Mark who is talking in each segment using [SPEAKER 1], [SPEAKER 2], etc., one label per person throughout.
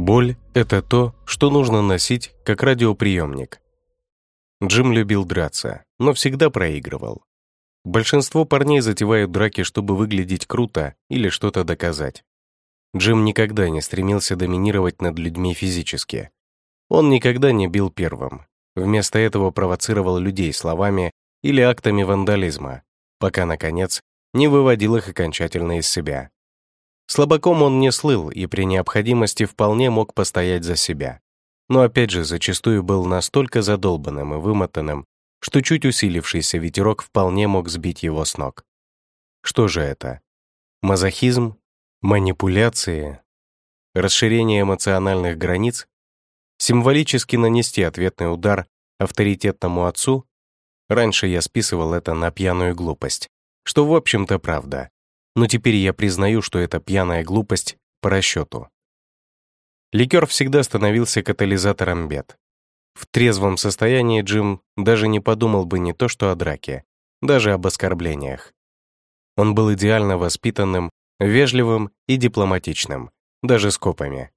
[SPEAKER 1] Боль — это то, что нужно носить как радиоприемник. Джим любил драться, но всегда проигрывал. Большинство парней затевают драки, чтобы выглядеть круто или что-то доказать. Джим никогда не стремился доминировать над людьми физически. Он никогда не бил первым. Вместо этого провоцировал людей словами или актами вандализма, пока, наконец, не выводил их окончательно из себя. Слабаком он не слыл и при необходимости вполне мог постоять за себя. Но опять же, зачастую был настолько задолбанным и вымотанным, что чуть усилившийся ветерок вполне мог сбить его с ног. Что же это? Мазохизм? Манипуляции? Расширение эмоциональных границ? Символически нанести ответный удар авторитетному отцу? Раньше я списывал это на пьяную глупость, что в общем-то правда но теперь я признаю, что это пьяная глупость по расчету. Ликер всегда становился катализатором бед. В трезвом состоянии Джим даже не подумал бы не то что о драке, даже об оскорблениях. Он был идеально воспитанным, вежливым и дипломатичным, даже с копами.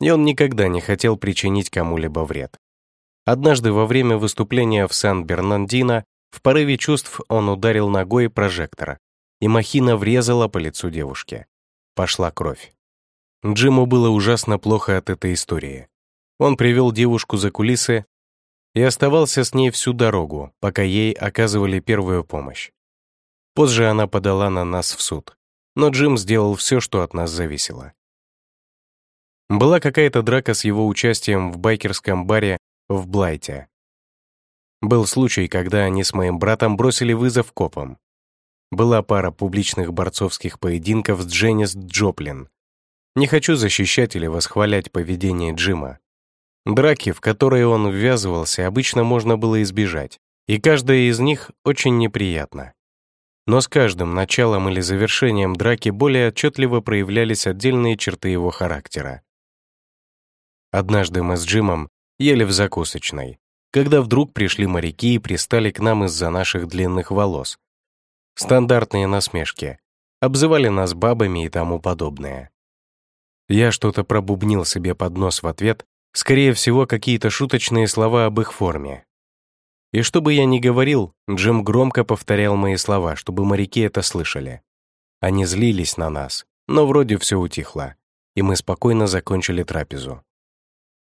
[SPEAKER 1] И он никогда не хотел причинить кому-либо вред. Однажды во время выступления в Сан-Бернандино в порыве чувств он ударил ногой прожектора, и махина врезала по лицу девушки. Пошла кровь. Джиму было ужасно плохо от этой истории. Он привел девушку за кулисы и оставался с ней всю дорогу, пока ей оказывали первую помощь. Позже она подала на нас в суд, но Джим сделал все, что от нас зависело. Была какая-то драка с его участием в байкерском баре в Блайте. Был случай, когда они с моим братом бросили вызов копам. Была пара публичных борцовских поединков с Дженнис Джоплин. Не хочу защищать или восхвалять поведение Джима. Драки, в которые он ввязывался, обычно можно было избежать, и каждая из них очень неприятна. Но с каждым началом или завершением драки более отчетливо проявлялись отдельные черты его характера. Однажды мы с Джимом ели в закусочной, когда вдруг пришли моряки и пристали к нам из-за наших длинных волос, Стандартные насмешки. Обзывали нас бабами и тому подобное. Я что-то пробубнил себе под нос в ответ, скорее всего, какие-то шуточные слова об их форме. И что бы я ни говорил, Джим громко повторял мои слова, чтобы моряки это слышали. Они злились на нас, но вроде все утихло, и мы спокойно закончили трапезу.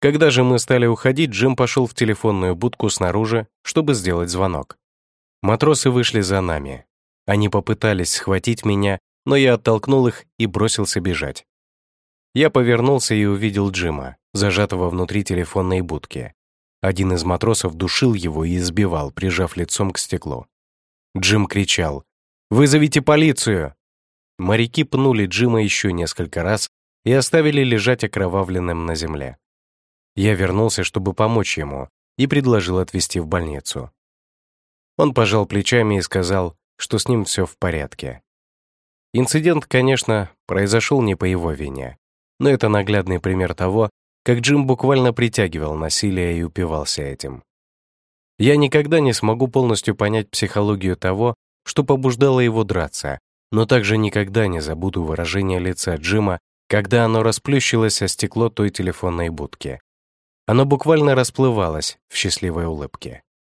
[SPEAKER 1] Когда же мы стали уходить, Джим пошел в телефонную будку снаружи, чтобы сделать звонок. Матросы вышли за нами, они попытались схватить меня, но я оттолкнул их и бросился бежать. Я повернулся и увидел Джима, зажатого внутри телефонной будки. Один из матросов душил его и избивал, прижав лицом к стеклу. Джим кричал «Вызовите полицию!». Моряки пнули Джима еще несколько раз и оставили лежать окровавленным на земле. Я вернулся, чтобы помочь ему, и предложил отвезти в больницу. Он пожал плечами и сказал что с ним все в порядке. Инцидент, конечно, произошел не по его вине, но это наглядный пример того, как Джим буквально притягивал насилие и упивался этим. Я никогда не смогу полностью понять психологию того, что побуждало его драться, но также никогда не забуду выражение лица Джима, когда оно расплющилось о стекло той телефонной будки. Оно буквально расплывалось в счастливой улыбке.